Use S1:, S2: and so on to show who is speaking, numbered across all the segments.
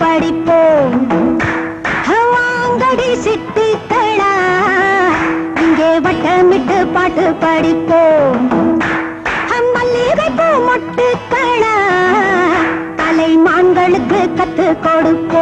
S1: படிப்போம் வாங்கடி சிட்டிக்களா இங்கே வட்டமிட்டு பாட்டு படிப்போம் மல்லிகை பூ மொட்டுக்களா கலைமான்களுக்கு கத்து கொடுப்போம்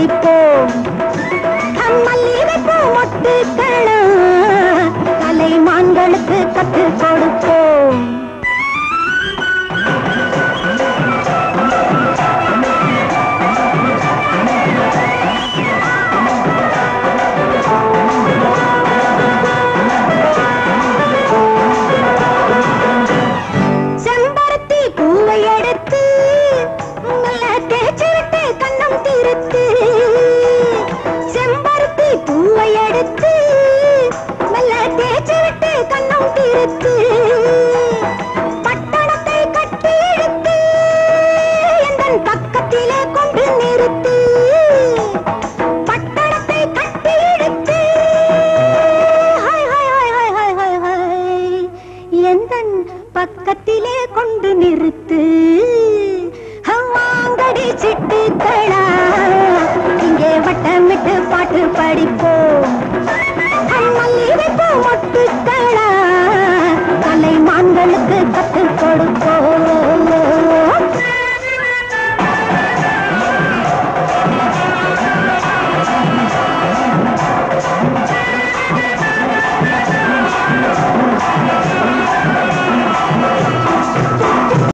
S1: பறிப்போம் கம்மல்லி வைப்போம் மொட்டுக்கள கலைமான்களுக்கு கற்றுக் கொடுப்போம். பக்கத்திலே கொண்டு நிறுத்து. வாங்கடி சிட்டுக்களா. இங்கே வட்டமிட்டு பாட்டு படிப்போம்.